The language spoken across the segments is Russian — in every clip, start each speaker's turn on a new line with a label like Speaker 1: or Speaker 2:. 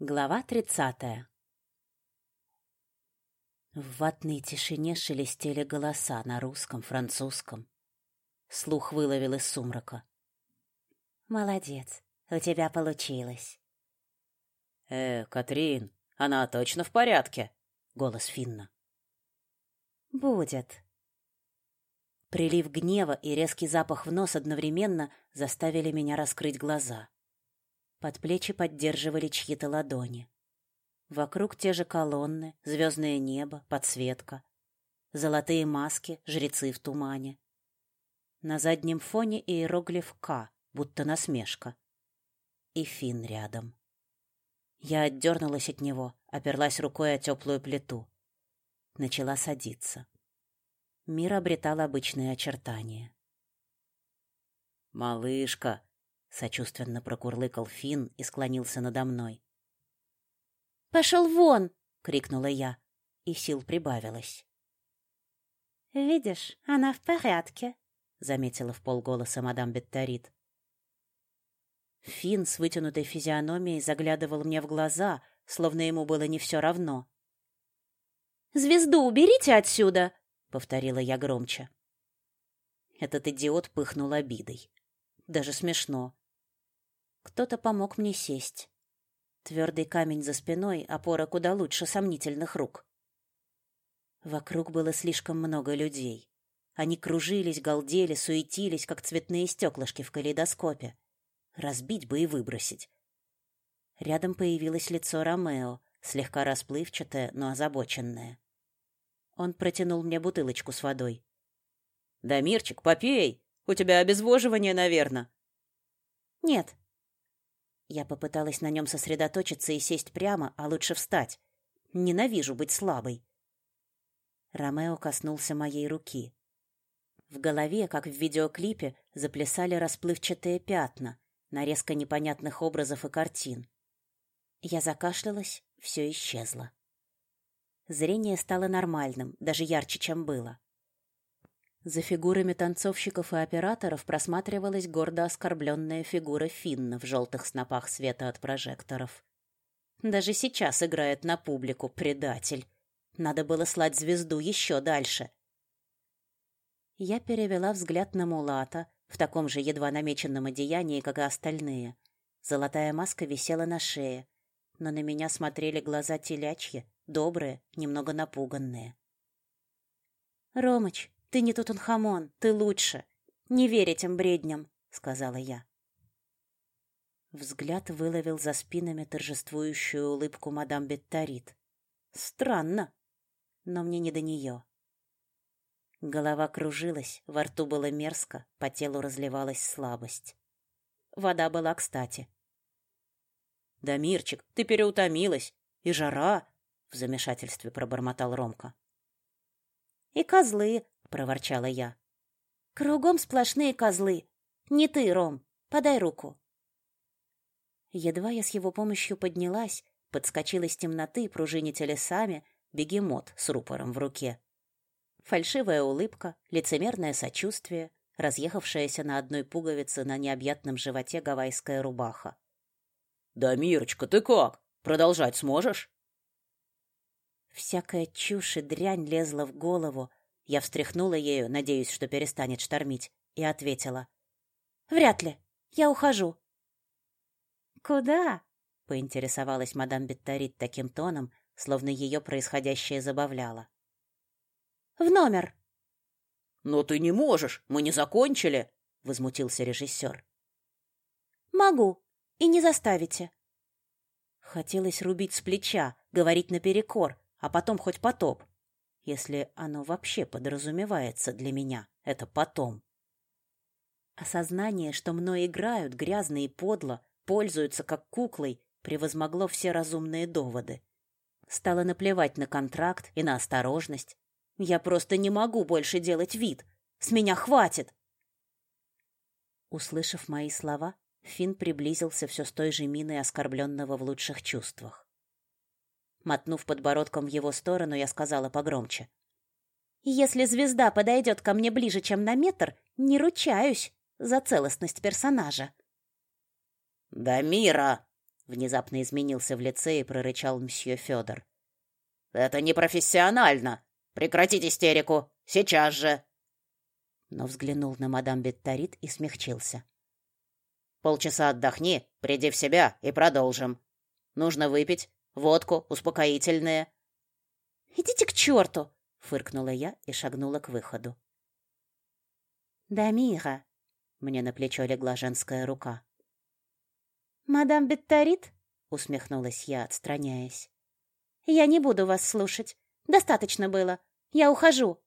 Speaker 1: Глава тридцатая В ватной тишине шелестели голоса на русском, французском. Слух выловил из сумрака.
Speaker 2: «Молодец, у тебя получилось».
Speaker 1: «Э, Катрин, она точно в порядке?» — голос Финна.
Speaker 2: «Будет».
Speaker 1: Прилив гнева и резкий запах в нос одновременно заставили меня раскрыть глаза. Под плечи поддерживали чьи-то ладони. Вокруг те же колонны, звездное небо, подсветка. Золотые маски, жрецы в тумане. На заднем фоне иероглиф «К», будто насмешка. И Фин рядом. Я отдернулась от него, оперлась рукой о теплую плиту. Начала садиться. Мир обретал обычные очертания. «Малышка!» Сочувственно прокурлыкал Фин и склонился надо мной.
Speaker 2: «Пошел вон!»
Speaker 1: — крикнула я, и сил прибавилось.
Speaker 2: «Видишь, она в порядке», —
Speaker 1: заметила в полголоса мадам Бетторит. Фин с вытянутой физиономией заглядывал мне в глаза, словно ему было не все равно.
Speaker 2: «Звезду уберите отсюда!» — повторила я громче.
Speaker 1: Этот идиот пыхнул обидой. Даже смешно. Кто-то помог мне сесть. Твердый камень за спиной, опора куда лучше сомнительных рук. Вокруг было слишком много людей. Они кружились, галдели, суетились, как цветные стеклышки в калейдоскопе. Разбить бы и выбросить. Рядом появилось лицо Ромео, слегка расплывчатое, но озабоченное. Он протянул мне бутылочку с водой. «Да, Мирчик, попей! У тебя обезвоживание, наверное».
Speaker 2: «Нет»,
Speaker 1: я попыталась на нем сосредоточиться и сесть прямо, а лучше встать. Ненавижу быть слабой. Ромео коснулся моей руки. В голове, как в видеоклипе, заплясали расплывчатые пятна, нарезка непонятных образов и картин. Я закашлялась, все исчезло. Зрение стало нормальным, даже ярче, чем было. За фигурами танцовщиков и операторов просматривалась гордо оскорбленная фигура Финна в желтых снопах света от прожекторов. Даже сейчас играет на публику предатель. Надо было слать звезду еще дальше. Я перевела взгляд на Мулата в таком же едва намеченном одеянии, как и остальные. Золотая маска висела на шее, но на меня смотрели глаза телячьи, добрые, немного напуганные.
Speaker 2: «Ромыч, ты не Тутанхамон, ты лучше. Не верь этим бредням, сказала я.
Speaker 1: Взгляд выловил за спинами торжествующую улыбку мадам Бетторит. Странно, но мне не до нее. Голова кружилась, во рту было мерзко, по телу разливалась слабость. Вода была кстати. «Да, Мирчик, ты переутомилась. И жара!» — в замешательстве пробормотал Ромка.
Speaker 2: «И козлы!»
Speaker 1: — проворчала я.
Speaker 2: «Кругом сплошные козлы. Не ты, Ром. Подай руку».
Speaker 1: Едва я с его помощью поднялась, подскочила из темноты, пружиня телесами, бегемот с рупором в руке. Фальшивая улыбка, лицемерное сочувствие, разъехавшаяся на одной пуговице на необъятном животе гавайская рубаха. «Да, Мирочка, ты как? Продолжать сможешь?» Всякая чушь и дрянь лезла в голову, я встряхнула ею, надеясь, что перестанет штормить, и ответила.
Speaker 2: «Вряд ли. Я ухожу».
Speaker 1: «Куда?» — поинтересовалась мадам Бетторит таким тоном, словно ее происходящее забавляло.
Speaker 2: «В номер».
Speaker 1: «Но ты не можешь, мы не закончили», — возмутился режиссер.
Speaker 2: «Могу, и не заставите».
Speaker 1: Хотелось рубить с плеча, говорить наперекор, а потом хоть потоп если оно вообще подразумевается для меня, это потом. Осознание, что мной играют грязно и подло, пользуются как куклой, превозмогло все разумные доводы. Стало наплевать на контракт и на осторожность. Я просто не могу больше делать вид. С меня хватит. Услышав мои слова, Фин приблизился все с той же миной оскорбленного в лучших чувствах. Мотнув подбородком в его сторону, я сказала погромче.
Speaker 2: «Если звезда подойдет ко мне ближе, чем на метр, не ручаюсь за целостность персонажа».
Speaker 1: «Да, Мира!» — Внезапно изменился в лице и прорычал мсье Федор. «Это непрофессионально! Прекратить истерику! Сейчас же!» Но взглянул на мадам Бетторит и смягчился. «Полчаса отдохни, приди в себя и продолжим. Нужно выпить, водку, успокоительное».
Speaker 2: «Идите к черту!»
Speaker 1: — фыркнула я и шагнула к выходу.
Speaker 2: «Дамира!»
Speaker 1: — мне на плечо легла женская рука.
Speaker 2: «Мадам Бетторит?»
Speaker 1: — усмехнулась я, отстраняясь.
Speaker 2: «Я не буду вас слушать. Достаточно было. Я ухожу».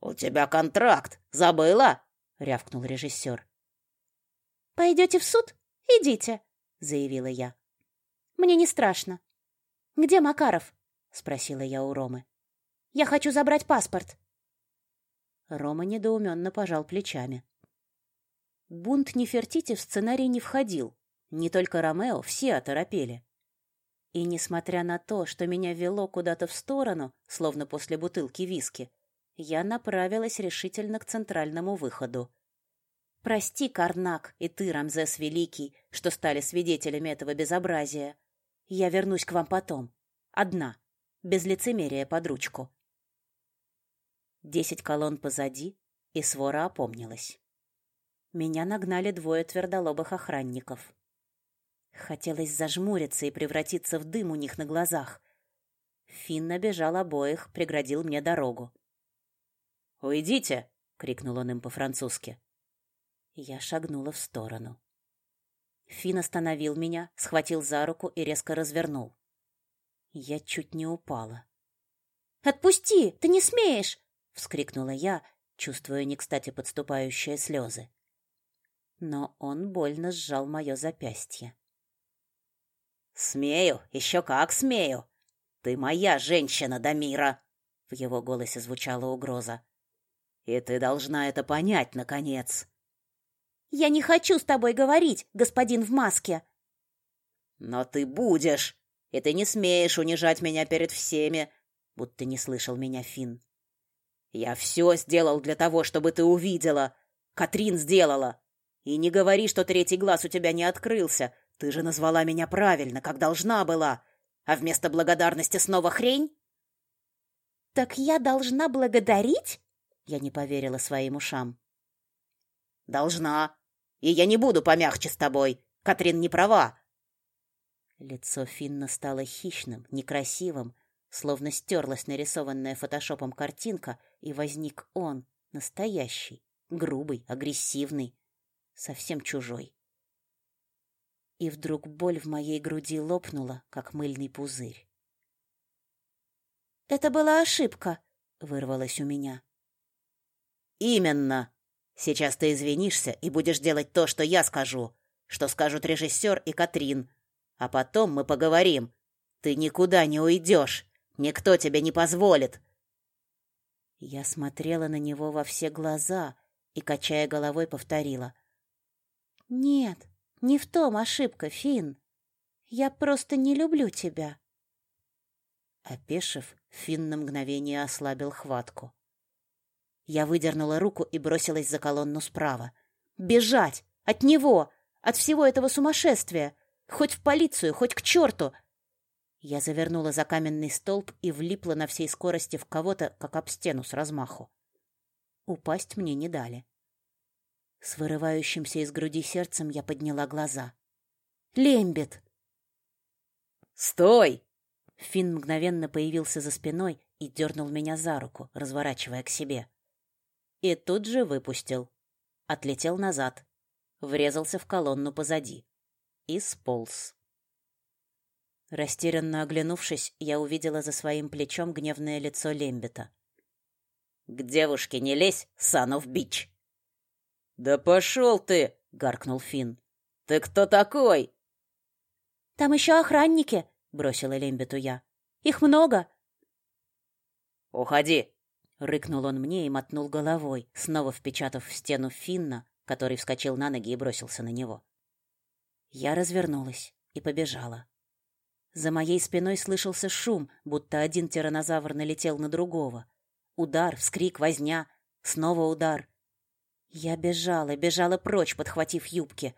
Speaker 1: «У тебя контракт. Забыла?» — рявкнул режиссер.
Speaker 2: «Пойдете в суд? Идите», — заявила я. «Мне не страшно». «Где Макаров?» — спросила я у Ромы. «Я хочу забрать паспорт».
Speaker 1: Рома недоуменно пожал плечами. Бунт Нефертити в сценарий не входил, не только Ромео, все оторопели. И несмотря на то, что меня вело куда-то в сторону, словно после бутылки виски, я направилась решительно к центральному выходу. Прости, Карнак, и ты, Рамзес Великий, что стали свидетелями этого безобразия. Я вернусь к вам потом. Одна, без лицемерия под ручку. Десять колонн позади, и свора опомнилась. Меня нагнали двое твердолобых охранников. Хотелось зажмуриться и превратиться в дым у них на глазах. Финн набежал обоих, преградил мне дорогу. «Уйдите!» — крикнул он им по-французски. Я шагнула в сторону. Финн остановил меня, схватил за руку и резко развернул. Я чуть не упала.
Speaker 2: «Отпусти! Ты не смеешь!»
Speaker 1: — вскрикнула я, чувствуя не кстати подступающие слезы. Но он больно сжал мое запястье. «Смею, еще как смею! Ты моя женщина, Дамира!» В его голосе звучала угроза. «И ты должна это понять, наконец!»
Speaker 2: «Я не хочу с тобой говорить, господин в маске!»
Speaker 1: «Но ты будешь, и ты не смеешь унижать меня перед всеми!» Будто не слышал меня Финн. «Я все сделал для того, чтобы ты увидела! Катрин сделала! И не говори, что третий глаз у тебя не открылся, ты же назвала меня правильно, как должна была. А вместо благодарности снова хрень?
Speaker 2: Так я должна благодарить?
Speaker 1: Я не поверила своим ушам. Должна. И я не буду помягче с тобой. Катрин не права. Лицо Финна стало хищным, некрасивым, словно стерлась нарисованная фотошопом картинка, и возник он, настоящий, грубый, агрессивный, совсем чужой и вдруг боль в моей груди лопнула, как мыльный пузырь.
Speaker 2: «Это была ошибка», —
Speaker 1: вырвалось у меня. «Именно! Сейчас ты извинишься и будешь делать то, что я скажу, что скажут режиссер и Катрин. А потом мы поговорим. Ты никуда не уйдешь. Никто тебе не позволит». Я смотрела на него во все глаза и, качая головой, повторила.
Speaker 2: «Нет, не в том ошибка, Фин. Я просто не люблю тебя.
Speaker 1: Опешив, Фин на мгновение ослабил хватку. Я выдернула руку и бросилась за колонну справа. Бежать! От него! От всего этого сумасшествия! Хоть в полицию, хоть к черту! Я завернула за каменный столб и влипла на всей скорости в кого-то, как об стену с размаху. Упасть мне не дали. С вырывающимся из груди сердцем я подняла глаза. «Лембет!» «Стой!» Финн мгновенно появился за спиной и дернул меня за руку, разворачивая к себе. И тут же выпустил. Отлетел назад. Врезался в колонну позади. И сполз. Растерянно оглянувшись, я увидела за своим плечом гневное лицо Лембета. «К девушке не лезь, санов бич!» «Да пошел ты!» — гаркнул Финн. «Ты кто такой?»
Speaker 2: «Там еще охранники!» — бросила Лембету я. «Их много!»
Speaker 1: «Уходи!» — рыкнул он мне и мотнул головой, снова впечатав в стену Финна, который вскочил на ноги и бросился на него. Я развернулась и побежала. За моей спиной слышался шум, будто один тиранозавр налетел на другого. Удар, вскрик, возня, снова удар. Я бежала, бежала прочь, подхватив юбки.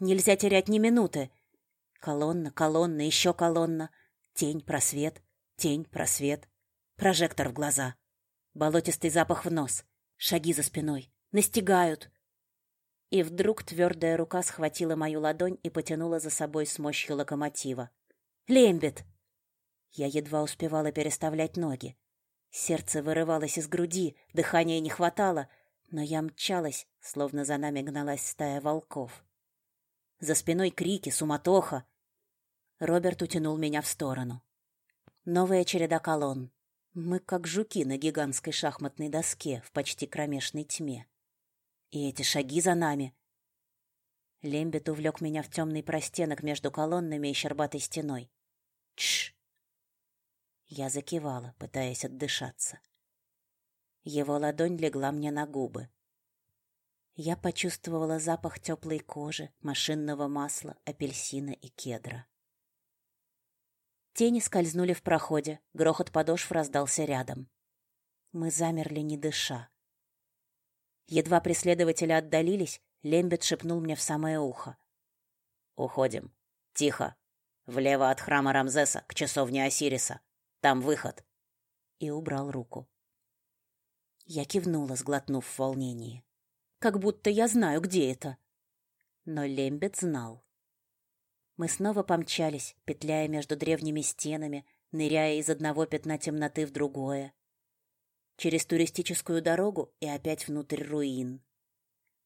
Speaker 1: Нельзя терять ни минуты. Колонна, колонна, еще колонна. Тень, просвет, тень, просвет. Прожектор в глаза. Болотистый запах в нос. Шаги за спиной. Настигают. И вдруг твердая рука схватила мою ладонь и потянула за собой с мощью локомотива. «Лембет!» Я едва успевала переставлять ноги. Сердце вырывалось из груди, дыхания не хватало, но я мчалась, словно за нами гналась стая волков. За спиной крики, суматоха. Роберт утянул меня в сторону. Новая череда колонн. Мы как жуки на гигантской шахматной доске в почти кромешной тьме. И эти шаги за нами. Лембет увлек меня в темный простенок между колоннами и щербатой стеной. Тш! Я закивала, пытаясь отдышаться. Его ладонь легла мне на губы. Я почувствовала запах теплой кожи, машинного масла, апельсина и кедра. Тени скользнули в проходе, грохот подошв раздался рядом. Мы замерли, не дыша. Едва преследователи отдалились, Лембет шепнул мне в самое ухо. «Уходим. Тихо. Влево от храма Рамзеса, к часовне Осириса. Там выход». И убрал руку. Я кивнула, сглотнув в волнении. Как будто я знаю, где это. Но Лембет знал. Мы снова помчались, петляя между древними стенами, ныряя из одного пятна темноты в другое через туристическую дорогу и опять внутрь руин.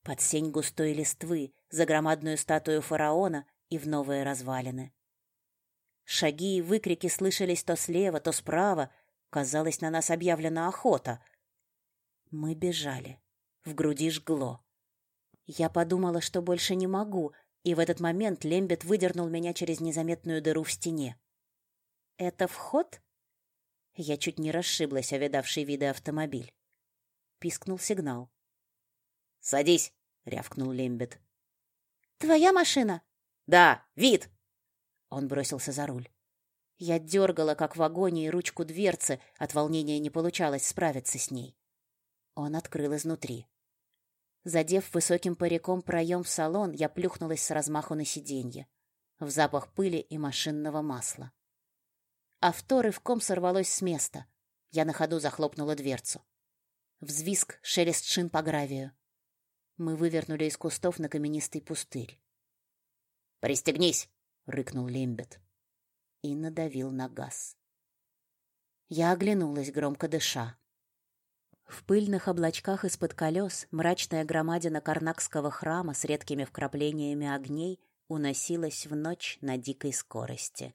Speaker 1: Под сень густой листвы, за громадную статую фараона и в новые развалины. Шаги и выкрики слышались то слева, то справа. Казалось, на нас объявлена охота. Мы бежали. В груди жгло. Я подумала, что больше не могу, и в этот момент Лембет выдернул меня через незаметную дыру в стене. «Это вход?» Я чуть не расшиблась о видавший виды автомобиль. Пискнул сигнал. «Садись!» — рявкнул Лембет.
Speaker 2: «Твоя машина?»
Speaker 1: «Да, вид!» Он бросился за руль. Я дергала, как в агонии, ручку дверцы, от волнения не получалось справиться с ней. Он открыл изнутри. Задев высоким париком проем в салон, я плюхнулась с размаху на сиденье. В запах пыли и машинного масла. Авто рывком сорвалось с места. Я на ходу захлопнула дверцу. Взвизг, шелест шин по гравию. Мы вывернули из кустов на каменистый пустырь. «Пристегнись!» — рыкнул Лембет. И надавил на газ. Я оглянулась, громко дыша. В пыльных облачках из-под колес мрачная громадина карнакского храма с редкими вкраплениями огней уносилась в ночь на дикой скорости.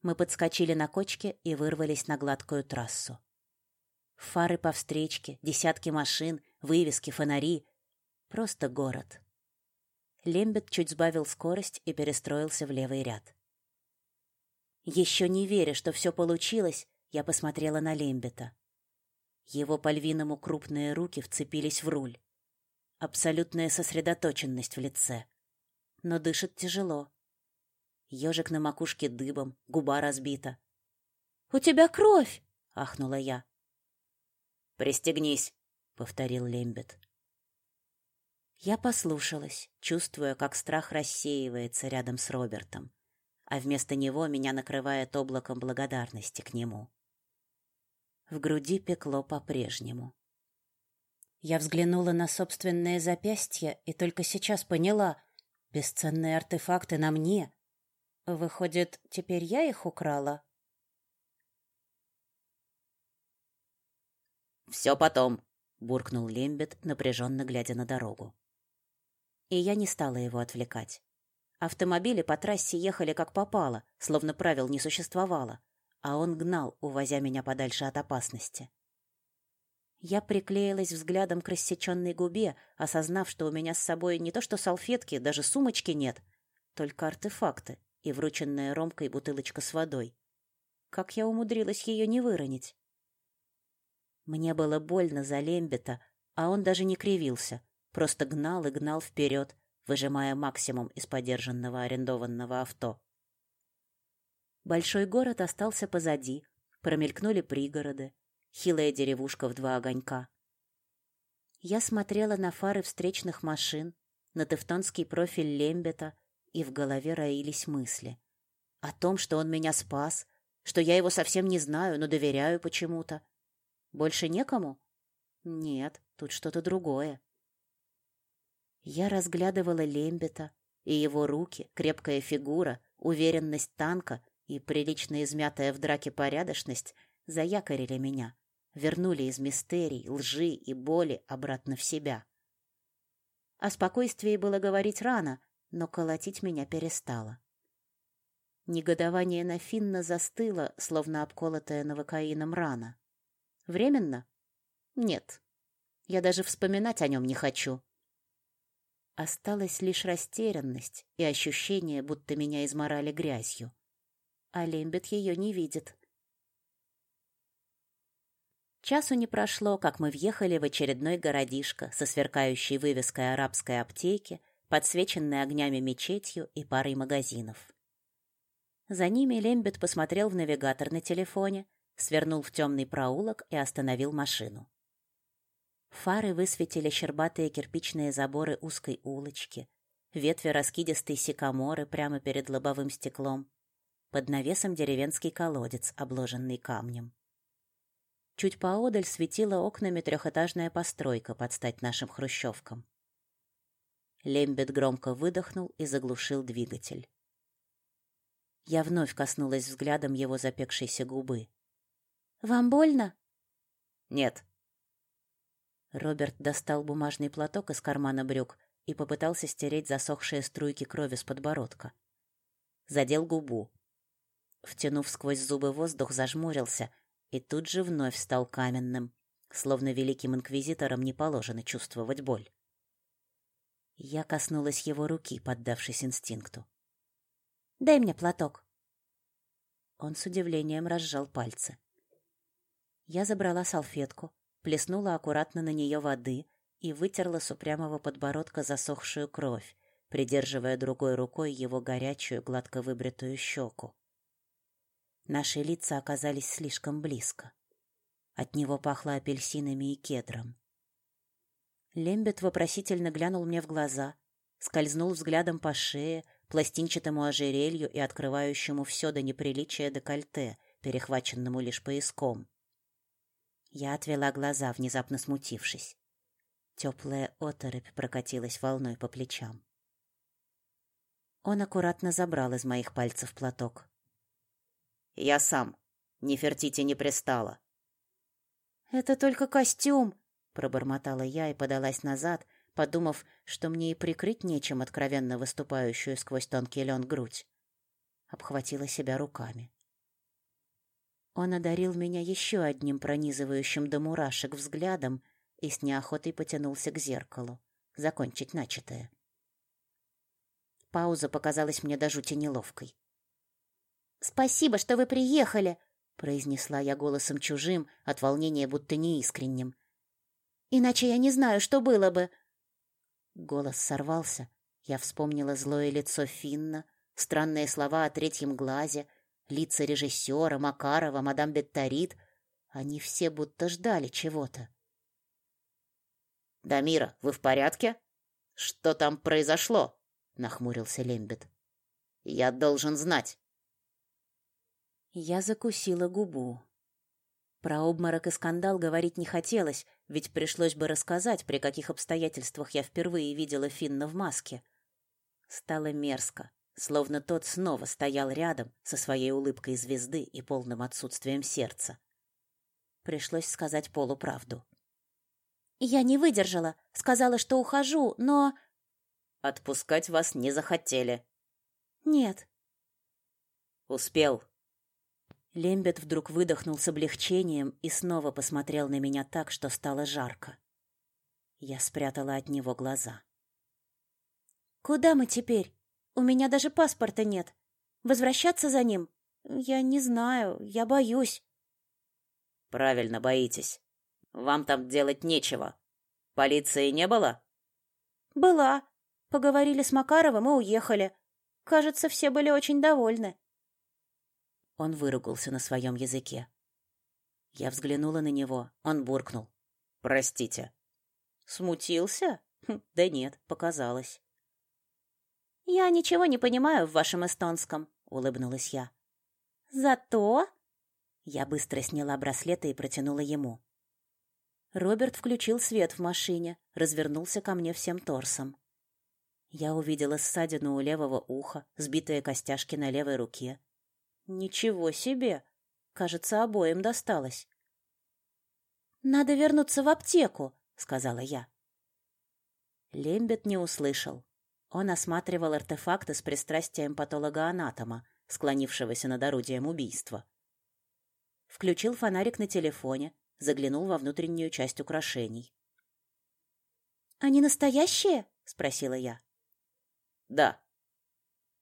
Speaker 1: Мы подскочили на кочке и вырвались на гладкую трассу. Фары по встречке, десятки машин, вывески, фонари. Просто город. Лембет чуть сбавил скорость и перестроился в левый ряд. Еще не веря, что все получилось, я посмотрела на Лембета. Его по-львиному крупные руки вцепились в руль. Абсолютная сосредоточенность в лице. Но дышит тяжело. Ежик на макушке дыбом, губа разбита. «У тебя кровь!» — ахнула я. «Пристегнись!» — повторил Лембет. Я послушалась, чувствуя, как страх рассеивается рядом с Робертом, а вместо него меня накрывает облаком благодарности к нему. В груди пекло по-прежнему. Я взглянула на собственное запястье и только сейчас поняла, бесценные артефакты на мне, Выходит, теперь я их украла? «Все потом», — буркнул Лембет, напряженно глядя на дорогу. И я не стала его отвлекать. Автомобили по трассе ехали как попало, словно правил не существовало, а он гнал, увозя меня подальше от опасности. Я приклеилась взглядом к рассеченной губе, осознав, что у меня с собой не то что салфетки, даже сумочки нет, только артефакты, и врученная Ромкой бутылочка с водой. Как я умудрилась ее не выронить? Мне было больно за Лембета, а он даже не кривился, просто гнал и гнал вперед, выжимая максимум из подержанного арендованного авто. Большой город остался позади, промелькнули пригороды, хилая деревушка в два огонька. Я смотрела на фары встречных машин, на тевтонский профиль Лембета и в голове роились мысли. О том, что он меня спас, что я его совсем не знаю, но доверяю почему-то. Больше некому? Нет, тут что-то другое. Я разглядывала Лембета, и его руки, крепкая фигура, уверенность танка и прилично измятая в драке порядочность заякорили меня, вернули из мистерий, лжи и боли обратно в себя. О спокойствии было говорить рано, но колотить меня перестало. Негодование на Финна застыло, словно обколотая новокаином рана. Временно? Нет. Я даже вспоминать о нем не хочу. Осталась лишь растерянность и ощущение, будто меня изморали грязью. А Лембет ее не видит. Часу не прошло, как мы въехали в очередной городишко со сверкающей вывеской арабской аптеки, подсвеченной огнями мечетью и парой магазинов. За ними Лембет посмотрел в навигатор на телефоне, свернул в темный проулок и остановил машину. Фары высветили щербатые кирпичные заборы узкой улочки, ветви раскидистой сикаморы прямо перед лобовым стеклом, под навесом деревенский колодец, обложенный камнем. Чуть поодаль светила окнами трехэтажная постройка под стать нашим хрущевкам. Лембет громко выдохнул и заглушил двигатель. Я вновь коснулась взглядом его запекшейся губы.
Speaker 2: «Вам больно?»
Speaker 1: «Нет», Роберт достал бумажный платок из кармана брюк и попытался стереть засохшие струйки крови с подбородка. Задел губу. Втянув сквозь зубы воздух, зажмурился и тут же вновь стал каменным, словно великим инквизиторам не положено чувствовать боль. Я коснулась его руки, поддавшись инстинкту.
Speaker 2: «Дай мне платок».
Speaker 1: Он с удивлением разжал пальцы. Я забрала салфетку, плеснула аккуратно на нее воды и вытерла с упрямого подбородка засохшую кровь, придерживая другой рукой его горячую, гладко выбритую щеку. Наши лица оказались слишком близко. От него пахло апельсинами и кедром. Лембет вопросительно глянул мне в глаза, скользнул взглядом по шее, пластинчатому ожерелью и открывающему все до неприличия декольте, перехваченному лишь пояском. Я отвела глаза, внезапно смутившись. Теплая оторопь прокатилась волной по плечам. Он аккуратно забрал из моих пальцев платок. «Я сам. Нефертити не пристала».
Speaker 2: «Это только костюм», —
Speaker 1: пробормотала я и подалась назад, подумав, что мне и прикрыть нечем откровенно выступающую сквозь тонкий лен грудь. Обхватила себя руками. Он одарил меня еще одним пронизывающим до мурашек взглядом и с неохотой потянулся к зеркалу, закончить начатое. Пауза показалась мне до жути неловкой.
Speaker 2: «Спасибо, что вы приехали!»
Speaker 1: — произнесла я голосом чужим, от волнения будто неискренним.
Speaker 2: «Иначе я не знаю, что было бы!»
Speaker 1: Голос сорвался. Я вспомнила злое лицо Финна, странные слова о третьем глазе, Лица режиссера, Макарова, мадам Бетторит, они все будто ждали чего-то. «Дамира, вы в порядке? Что там произошло?» — нахмурился Лембет. «Я должен знать». Я закусила губу. Про обморок и скандал говорить не хотелось, ведь пришлось бы рассказать, при каких обстоятельствах я впервые видела Финна в маске. Стало мерзко словно тот снова стоял рядом со своей улыбкой звезды и полным отсутствием сердца. Пришлось сказать полуправду.
Speaker 2: «Я не выдержала, сказала, что ухожу, но...»
Speaker 1: «Отпускать вас не захотели».
Speaker 2: «Нет».
Speaker 1: «Успел». Лембет вдруг выдохнул с облегчением и снова посмотрел на меня так, что стало жарко. Я спрятала от него глаза.
Speaker 2: «Куда мы теперь?» У меня даже паспорта нет. Возвращаться за ним? Я не знаю, я боюсь.
Speaker 1: Правильно боитесь. Вам там делать нечего. Полиции не было?
Speaker 2: Была. Поговорили с Макаровым и уехали. Кажется, все были очень довольны.
Speaker 1: Он выругался на своем языке. Я взглянула на него. Он буркнул. «Простите». «Смутился? Хм, да нет, показалось». Я ничего не понимаю в вашем эстонском, улыбнулась я.
Speaker 2: Зато
Speaker 1: я быстро сняла браслеты и протянула ему. Роберт включил свет в машине, развернулся ко мне всем торсом. Я увидела ссадину у левого уха, сбитые костяшки на левой руке. Ничего себе! Кажется, обоим досталось.
Speaker 2: «Надо вернуться в аптеку», — сказала я.
Speaker 1: Лембет не услышал. Он осматривал артефакты с пристрастием патолога-анатома, склонившегося над орудием убийства. Включил фонарик на телефоне, заглянул во внутреннюю часть украшений.
Speaker 2: «Они настоящие?» — спросила я.
Speaker 1: «Да».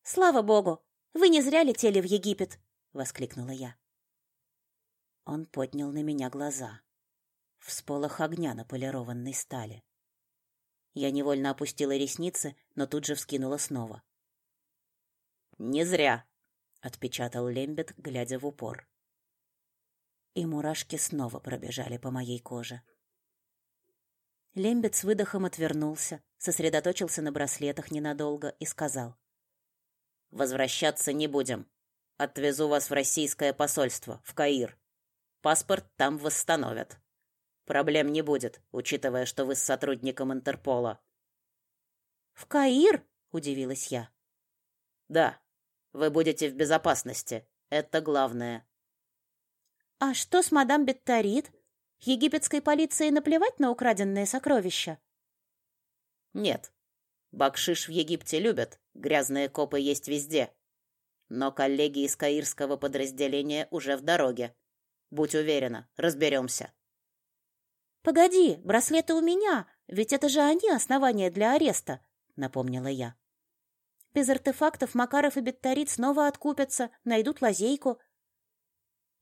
Speaker 2: «Слава богу! Вы не зря летели в Египет!» — воскликнула я.
Speaker 1: Он поднял на меня глаза. Всполох огня на полированной стали. Я невольно опустила ресницы, но тут же вскинула снова. «Не зря», — отпечатал Лембет, глядя в упор. И мурашки снова пробежали по моей коже. Лембет с выдохом отвернулся, сосредоточился на браслетах ненадолго и сказал. «Возвращаться не будем. Отвезу вас в российское посольство, в Каир. Паспорт там восстановят». Проблем не будет, учитывая, что вы с сотрудником Интерпола.
Speaker 2: В Каир? удивилась я.
Speaker 1: Да. Вы будете в безопасности. Это главное.
Speaker 2: А что с мадам Бетторит? Египетской полиции наплевать на украденные сокровища?
Speaker 1: Нет. Бакшиш в Египте любят. Грязные копы есть везде. Но коллеги из каирского подразделения уже в дороге. Будь уверена, разберемся.
Speaker 2: «Погоди, браслеты у меня, ведь это же они основания для ареста», — напомнила я. «Без артефактов Макаров и Бетторит снова откупятся, найдут лазейку».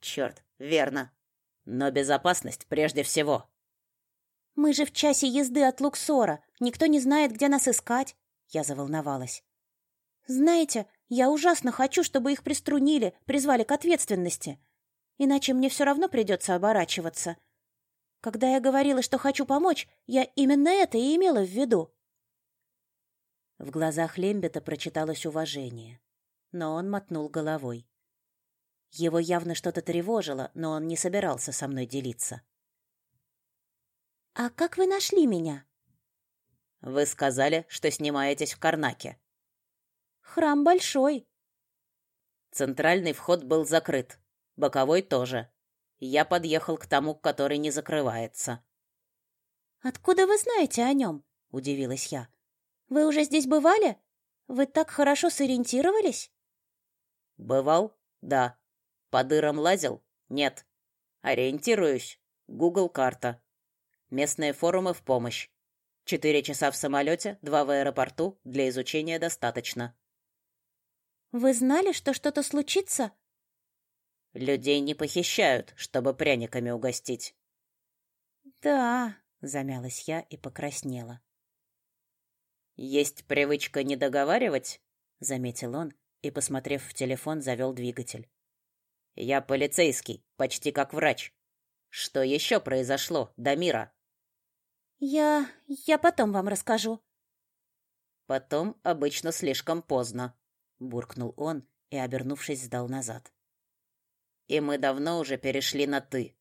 Speaker 1: «Черт, верно. Но безопасность прежде всего».
Speaker 2: «Мы же в часе езды от Луксора. Никто не знает, где нас искать». Я заволновалась. «Знаете, я ужасно хочу, чтобы их приструнили, призвали к ответственности. Иначе мне все равно придется оборачиваться. Когда я говорила, что хочу помочь, я именно это и имела в виду. В глазах Лембета прочиталось уважение, но он мотнул головой. Его явно что-то тревожило, но он не собирался со мной делиться. «А как вы нашли меня?»
Speaker 1: «Вы сказали, что снимаетесь в Карнаке».
Speaker 2: «Храм большой».
Speaker 1: Центральный вход был закрыт, боковой тоже. Я подъехал к тому, который не закрывается.
Speaker 2: «Откуда вы знаете о нем?» — удивилась я. «Вы уже здесь бывали? Вы так хорошо сориентировались?»
Speaker 1: «Бывал? Да. По дырам лазил? Нет. Ориентируюсь. Google карта. Местные форумы в помощь. Четыре часа в самолете, два в аэропорту. Для изучения достаточно».
Speaker 2: «Вы знали, что что-то случится?»
Speaker 1: Людей не похищают, чтобы пряниками угостить.
Speaker 2: Да, замялась я и покраснела.
Speaker 1: Есть привычка не договаривать, заметил он и, посмотрев в телефон, завел двигатель. Я полицейский, почти как врач. Что еще произошло, Дамира?
Speaker 2: Я... я потом вам расскажу.
Speaker 1: Потом обычно слишком поздно, буркнул он и, обернувшись, сдал назад. И мы давно уже перешли на «ты».